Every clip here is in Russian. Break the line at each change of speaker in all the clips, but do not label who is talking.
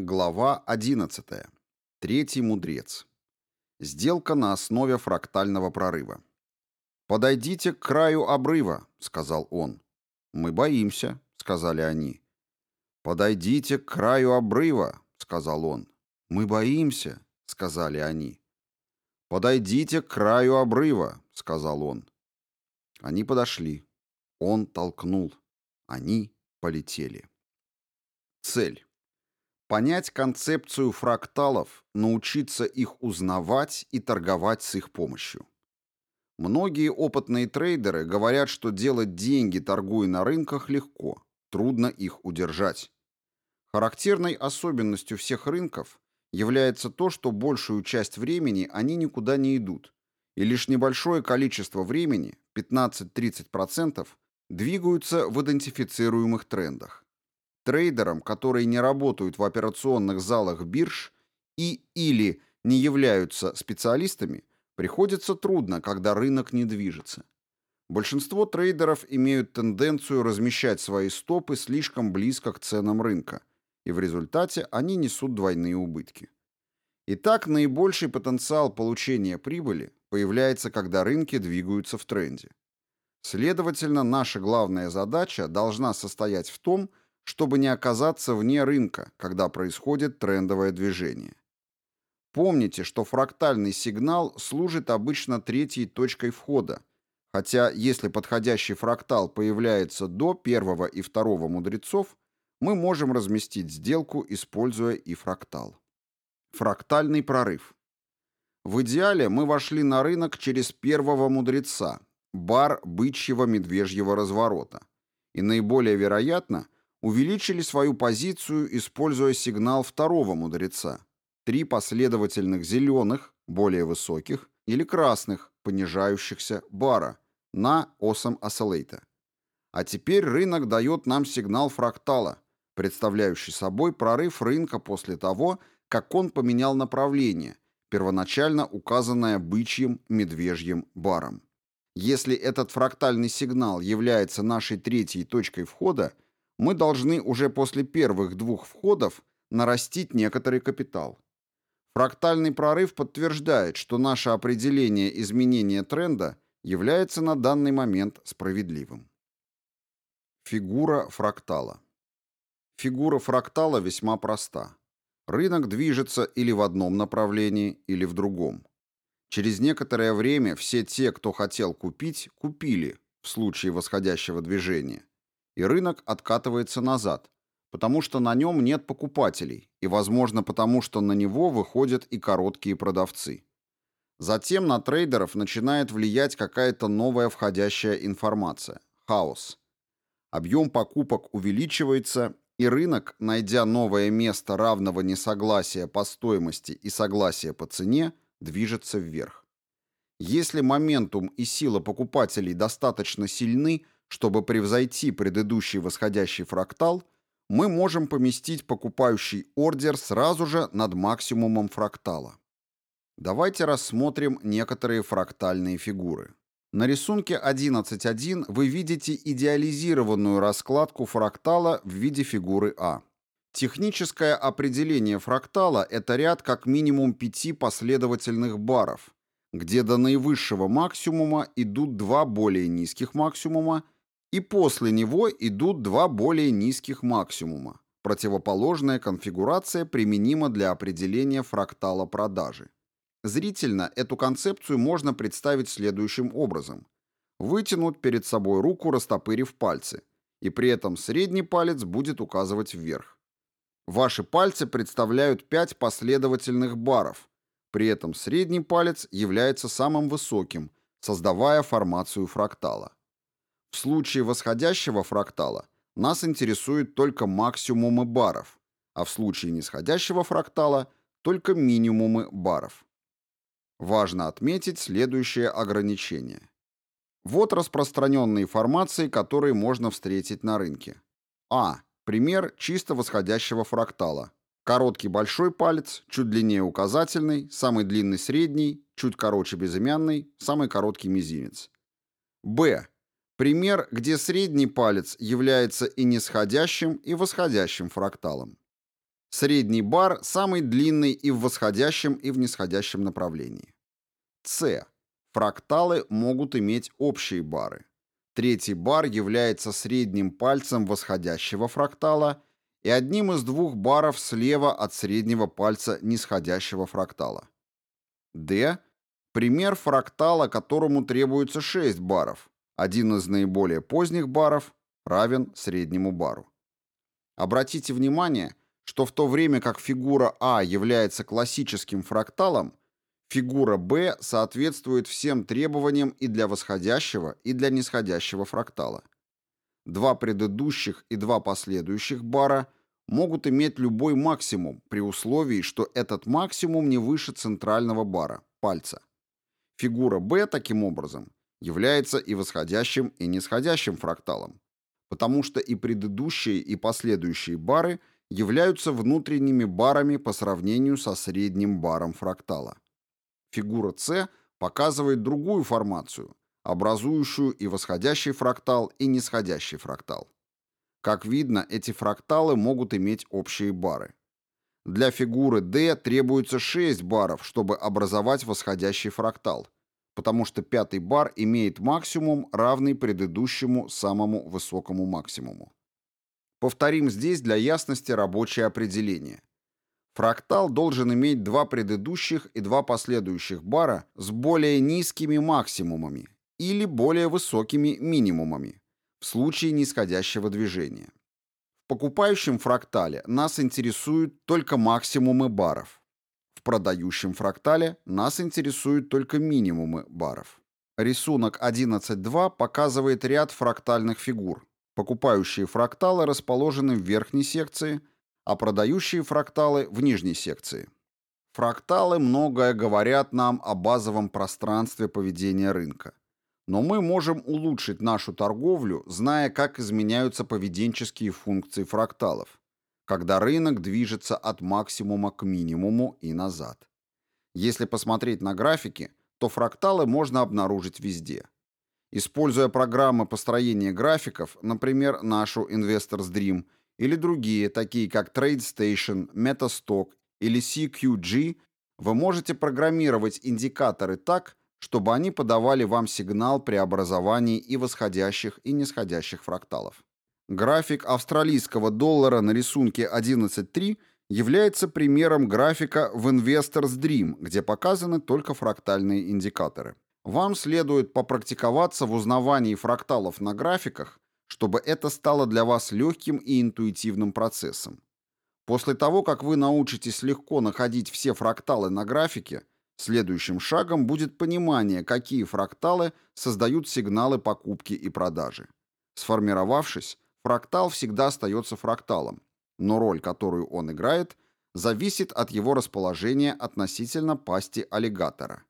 Глава 11. Третий мудрец. Сделка на основе фрактального прорыва. «Подойдите к краю обрыва», — сказал он. «Мы боимся», — сказали они. «Подойдите к краю обрыва», — сказал он. «Мы боимся», — сказали они. «Подойдите к краю обрыва», — сказал он. Они подошли. Он толкнул. Они полетели. Цель. Понять концепцию фракталов, научиться их узнавать и торговать с их помощью. Многие опытные трейдеры говорят, что делать деньги, торгуя на рынках, легко, трудно их удержать. Характерной особенностью всех рынков является то, что большую часть времени они никуда не идут, и лишь небольшое количество времени, 15-30%, двигаются в идентифицируемых трендах. Трейдерам, которые не работают в операционных залах бирж и или не являются специалистами, приходится трудно, когда рынок не движется. Большинство трейдеров имеют тенденцию размещать свои стопы слишком близко к ценам рынка, и в результате они несут двойные убытки. Итак, наибольший потенциал получения прибыли появляется, когда рынки двигаются в тренде. Следовательно, наша главная задача должна состоять в том, чтобы не оказаться вне рынка, когда происходит трендовое движение. Помните, что фрактальный сигнал служит обычно третьей точкой входа, хотя если подходящий фрактал появляется до первого и второго мудрецов, мы можем разместить сделку, используя и фрактал. Фрактальный прорыв. В идеале мы вошли на рынок через первого мудреца, бар бычьего медвежьего разворота, и наиболее вероятно – увеличили свою позицию, используя сигнал второго мудреца. Три последовательных зеленых, более высоких, или красных, понижающихся бара на осом осциллейта. А теперь рынок дает нам сигнал фрактала, представляющий собой прорыв рынка после того, как он поменял направление, первоначально указанное бычьим медвежьим баром. Если этот фрактальный сигнал является нашей третьей точкой входа, мы должны уже после первых двух входов нарастить некоторый капитал. Фрактальный прорыв подтверждает, что наше определение изменения тренда является на данный момент справедливым. Фигура фрактала. Фигура фрактала весьма проста. Рынок движется или в одном направлении, или в другом. Через некоторое время все те, кто хотел купить, купили в случае восходящего движения, и рынок откатывается назад, потому что на нем нет покупателей, и, возможно, потому что на него выходят и короткие продавцы. Затем на трейдеров начинает влиять какая-то новая входящая информация – хаос. Объем покупок увеличивается, и рынок, найдя новое место равного несогласия по стоимости и согласия по цене, движется вверх. Если моментум и сила покупателей достаточно сильны – чтобы превзойти предыдущий восходящий фрактал, мы можем поместить покупающий ордер сразу же над максимумом фрактала. Давайте рассмотрим некоторые фрактальные фигуры. На рисунке 11.1 вы видите идеализированную раскладку фрактала в виде фигуры А. Техническое определение фрактала – это ряд как минимум пяти последовательных баров, где до наивысшего максимума идут два более низких максимума и после него идут два более низких максимума. Противоположная конфигурация применима для определения фрактала продажи. Зрительно эту концепцию можно представить следующим образом. Вытянуть перед собой руку, растопырив пальцы, и при этом средний палец будет указывать вверх. Ваши пальцы представляют пять последовательных баров, при этом средний палец является самым высоким, создавая формацию фрактала. В случае восходящего фрактала нас интересует только максимумы баров, а в случае нисходящего фрактала только минимумы баров. Важно отметить следующее ограничение. Вот распространенные формации, которые можно встретить на рынке. А. Пример чисто восходящего фрактала. Короткий большой палец, чуть длиннее указательный, самый длинный средний, чуть короче безымянный, самый короткий мизинец. Б. Пример, где средний палец является и нисходящим, и восходящим фракталом. Средний бар самый длинный и в восходящем, и в нисходящем направлении. С. Фракталы могут иметь общие бары. Третий бар является средним пальцем восходящего фрактала и одним из двух баров слева от среднего пальца нисходящего фрактала. D – пример фрактала, которому требуется 6 баров. Один из наиболее поздних баров равен среднему бару. Обратите внимание, что в то время как фигура А является классическим фракталом, фигура Б соответствует всем требованиям и для восходящего, и для нисходящего фрактала. Два предыдущих и два последующих бара могут иметь любой максимум при условии, что этот максимум не выше центрального бара, пальца. Фигура B, таким образом, является и восходящим, и нисходящим фракталом, потому что и предыдущие, и последующие бары являются внутренними барами по сравнению со средним баром фрактала. Фигура С показывает другую формацию, образующую и восходящий фрактал, и нисходящий фрактал. Как видно, эти фракталы могут иметь общие бары. Для фигуры D требуется 6 баров, чтобы образовать восходящий фрактал, потому что пятый бар имеет максимум, равный предыдущему самому высокому максимуму. Повторим здесь для ясности рабочее определение. Фрактал должен иметь два предыдущих и два последующих бара с более низкими максимумами или более высокими минимумами в случае нисходящего движения. В покупающем фрактале нас интересуют только максимумы баров. В продающем фрактале нас интересуют только минимумы баров. Рисунок 11.2 показывает ряд фрактальных фигур. Покупающие фракталы расположены в верхней секции, а продающие фракталы в нижней секции. Фракталы многое говорят нам о базовом пространстве поведения рынка. Но мы можем улучшить нашу торговлю, зная, как изменяются поведенческие функции фракталов, когда рынок движется от максимума к минимуму и назад. Если посмотреть на графики, то фракталы можно обнаружить везде. Используя программы построения графиков, например, нашу Investors Dream или другие, такие как TradeStation, MetaStock или CQG, вы можете программировать индикаторы так, чтобы они подавали вам сигнал при образовании и восходящих, и нисходящих фракталов. График австралийского доллара на рисунке 11.3 является примером графика в Investors Dream, где показаны только фрактальные индикаторы. Вам следует попрактиковаться в узнавании фракталов на графиках, чтобы это стало для вас легким и интуитивным процессом. После того, как вы научитесь легко находить все фракталы на графике, Следующим шагом будет понимание, какие фракталы создают сигналы покупки и продажи. Сформировавшись, фрактал всегда остается фракталом, но роль, которую он играет, зависит от его расположения относительно пасти аллигатора.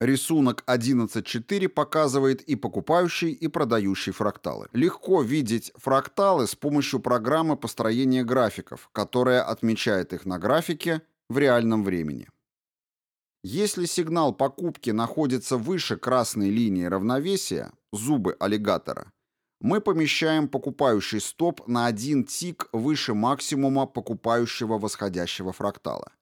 Рисунок 11.4 показывает и покупающий, и продающий фракталы. Легко видеть фракталы с помощью программы построения графиков, которая отмечает их на графике в реальном времени. Если сигнал покупки находится выше красной линии равновесия, зубы аллигатора, мы помещаем покупающий стоп на один тик выше максимума покупающего восходящего фрактала.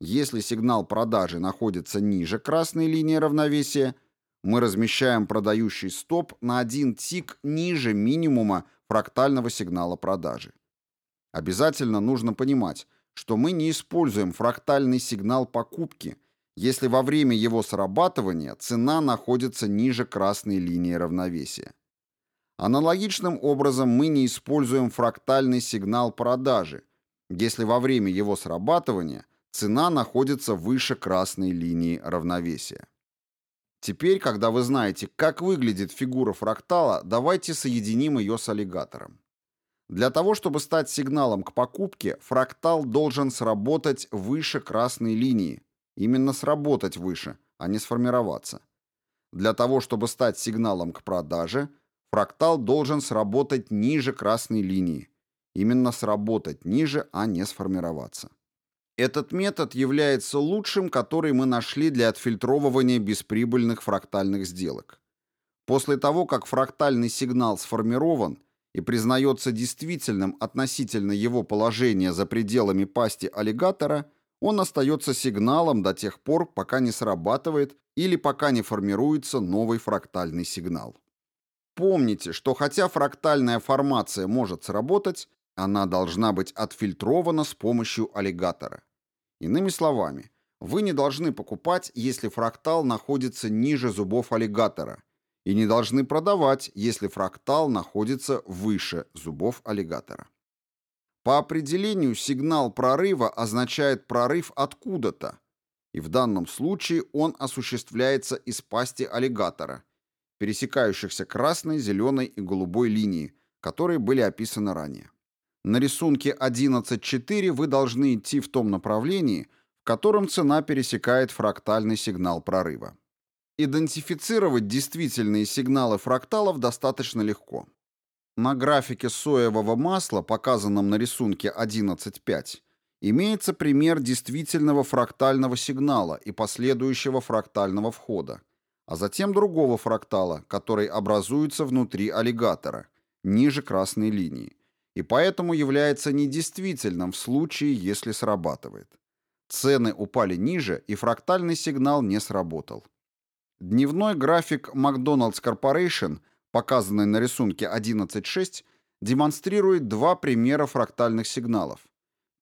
Если сигнал продажи находится ниже красной линии равновесия, мы размещаем продающий стоп на один тик ниже минимума фрактального сигнала продажи. Обязательно нужно понимать, что мы не используем фрактальный сигнал покупки – если во время его срабатывания цена находится ниже красной линии равновесия. Аналогичным образом мы не используем фрактальный сигнал продажи, если во время его срабатывания цена находится выше красной линии равновесия. Теперь, когда вы знаете, как выглядит фигура фрактала, давайте соединим ее с аллигатором. Для того, чтобы стать сигналом к покупке, фрактал должен сработать выше красной линии, Именно сработать выше, а не сформироваться. Для того, чтобы стать сигналом к продаже, фрактал должен сработать ниже красной линии. Именно сработать ниже, а не сформироваться. Этот метод является лучшим, который мы нашли для отфильтровывания бесприбыльных фрактальных сделок. После того, как фрактальный сигнал сформирован, и признается действительным относительно его положения за пределами пасти аллигатора, он остается сигналом до тех пор, пока не срабатывает или пока не формируется новый фрактальный сигнал. Помните, что хотя фрактальная формация может сработать, она должна быть отфильтрована с помощью аллигатора. Иными словами, вы не должны покупать, если фрактал находится ниже зубов аллигатора, и не должны продавать, если фрактал находится выше зубов аллигатора. По определению сигнал прорыва означает прорыв откуда-то, и в данном случае он осуществляется из пасти аллигатора, пересекающихся красной, зеленой и голубой линии, которые были описаны ранее. На рисунке 11.4 вы должны идти в том направлении, в котором цена пересекает фрактальный сигнал прорыва. Идентифицировать действительные сигналы фракталов достаточно легко. На графике соевого масла, показанном на рисунке 11.5, имеется пример действительного фрактального сигнала и последующего фрактального входа, а затем другого фрактала, который образуется внутри аллигатора, ниже красной линии, и поэтому является недействительным в случае, если срабатывает. Цены упали ниже, и фрактальный сигнал не сработал. Дневной график McDonald's Corporation, показанный на рисунке 11.6, демонстрирует два примера фрактальных сигналов.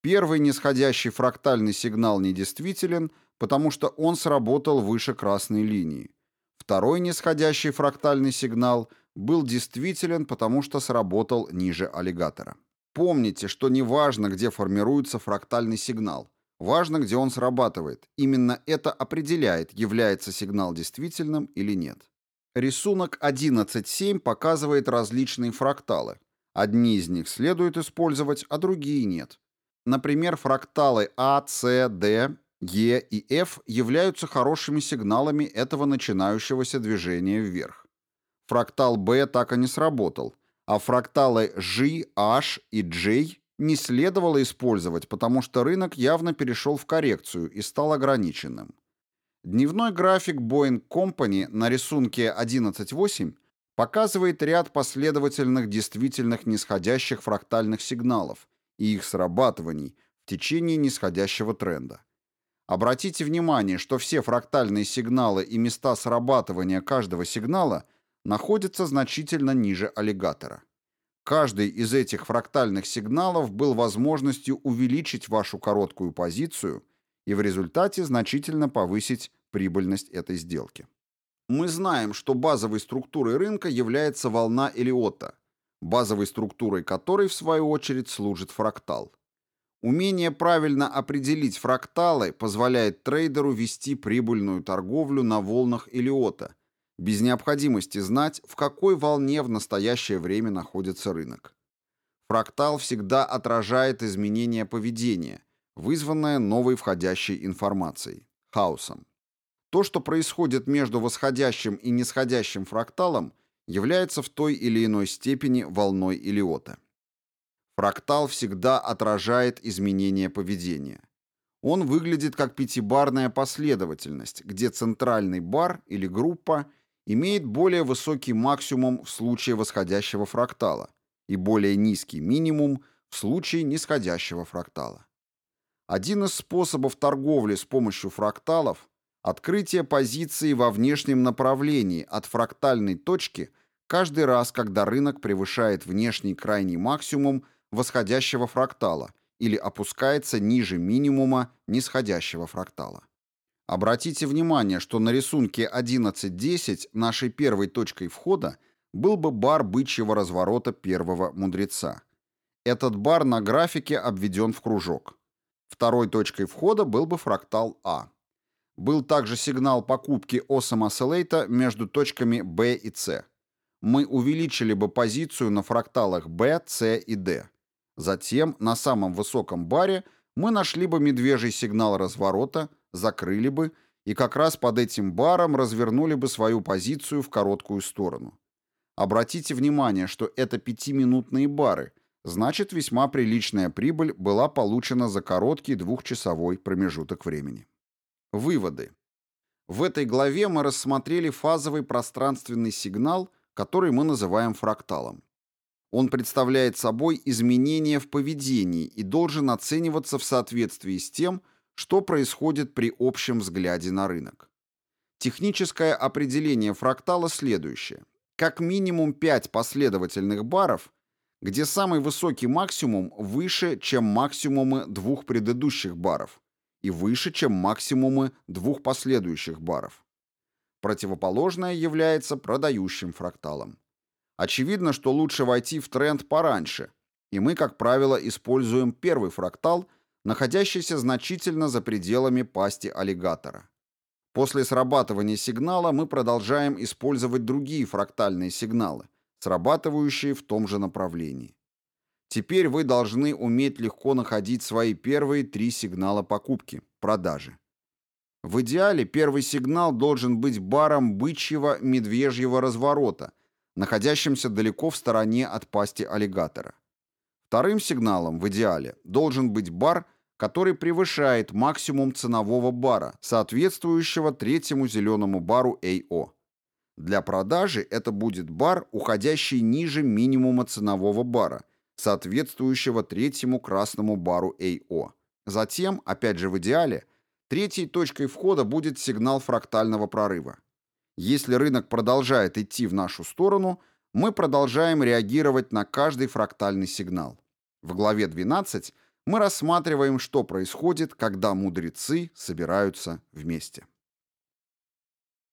Первый нисходящий фрактальный сигнал недействителен, потому что он сработал выше красной линии. Второй нисходящий фрактальный сигнал был действителен, потому что сработал ниже аллигатора. Помните, что не важно, где формируется фрактальный сигнал. Важно, где он срабатывает. Именно это определяет, является сигнал действительным или нет. Рисунок 11.7 показывает различные фракталы. Одни из них следует использовать, а другие нет. Например, фракталы А, С, Д, Е и F являются хорошими сигналами этого начинающегося движения вверх. Фрактал B так и не сработал, а фракталы G, H и J не следовало использовать, потому что рынок явно перешел в коррекцию и стал ограниченным. Дневной график Boeing Company на рисунке 11.8 показывает ряд последовательных действительных нисходящих фрактальных сигналов и их срабатываний в течение нисходящего тренда. Обратите внимание, что все фрактальные сигналы и места срабатывания каждого сигнала находятся значительно ниже аллигатора. Каждый из этих фрактальных сигналов был возможностью увеличить вашу короткую позицию и в результате значительно повысить прибыльность этой сделки. Мы знаем, что базовой структурой рынка является волна Элиота, базовой структурой которой, в свою очередь, служит фрактал. Умение правильно определить фракталы позволяет трейдеру вести прибыльную торговлю на волнах Элиота, без необходимости знать, в какой волне в настоящее время находится рынок. Фрактал всегда отражает изменение поведения, вызванное новой входящей информацией, хаосом. То, что происходит между восходящим и нисходящим фракталом, является в той или иной степени волной Илиота. Фрактал всегда отражает изменение поведения. Он выглядит как пятибарная последовательность, где центральный бар или группа имеет более высокий максимум в случае восходящего фрактала и более низкий минимум в случае нисходящего фрактала. Один из способов торговли с помощью фракталов – открытие позиции во внешнем направлении от фрактальной точки каждый раз, когда рынок превышает внешний крайний максимум восходящего фрактала или опускается ниже минимума нисходящего фрактала. Обратите внимание, что на рисунке 11.10 нашей первой точкой входа был бы бар бычьего разворота первого мудреца. Этот бар на графике обведен в кружок. Второй точкой входа был бы фрактал А. Был также сигнал покупки Осама Селейта между точками B и C. Мы увеличили бы позицию на фракталах B, C и D. Затем на самом высоком баре мы нашли бы медвежий сигнал разворота, закрыли бы и как раз под этим баром развернули бы свою позицию в короткую сторону. Обратите внимание, что это пятиминутные бары, значит весьма приличная прибыль была получена за короткий двухчасовой промежуток времени. Выводы. В этой главе мы рассмотрели фазовый пространственный сигнал, который мы называем фракталом. Он представляет собой изменение в поведении и должен оцениваться в соответствии с тем, что происходит при общем взгляде на рынок. Техническое определение фрактала следующее. Как минимум 5 последовательных баров, где самый высокий максимум выше, чем максимумы двух предыдущих баров и выше, чем максимумы двух последующих баров. Противоположное является продающим фракталом. Очевидно, что лучше войти в тренд пораньше, и мы, как правило, используем первый фрактал, находящийся значительно за пределами пасти аллигатора. После срабатывания сигнала мы продолжаем использовать другие фрактальные сигналы, срабатывающие в том же направлении. Теперь вы должны уметь легко находить свои первые три сигнала покупки, продажи. В идеале первый сигнал должен быть баром бычьего медвежьего разворота, находящимся далеко в стороне от пасти аллигатора. Вторым сигналом в идеале должен быть бар, который превышает максимум ценового бара, соответствующего третьему зеленому бару AO. Для продажи это будет бар, уходящий ниже минимума ценового бара, соответствующего третьему красному бару AO. Затем, опять же в идеале, третьей точкой входа будет сигнал фрактального прорыва. Если рынок продолжает идти в нашу сторону, мы продолжаем реагировать на каждый фрактальный сигнал. В главе 12 мы рассматриваем, что происходит, когда мудрецы собираются вместе.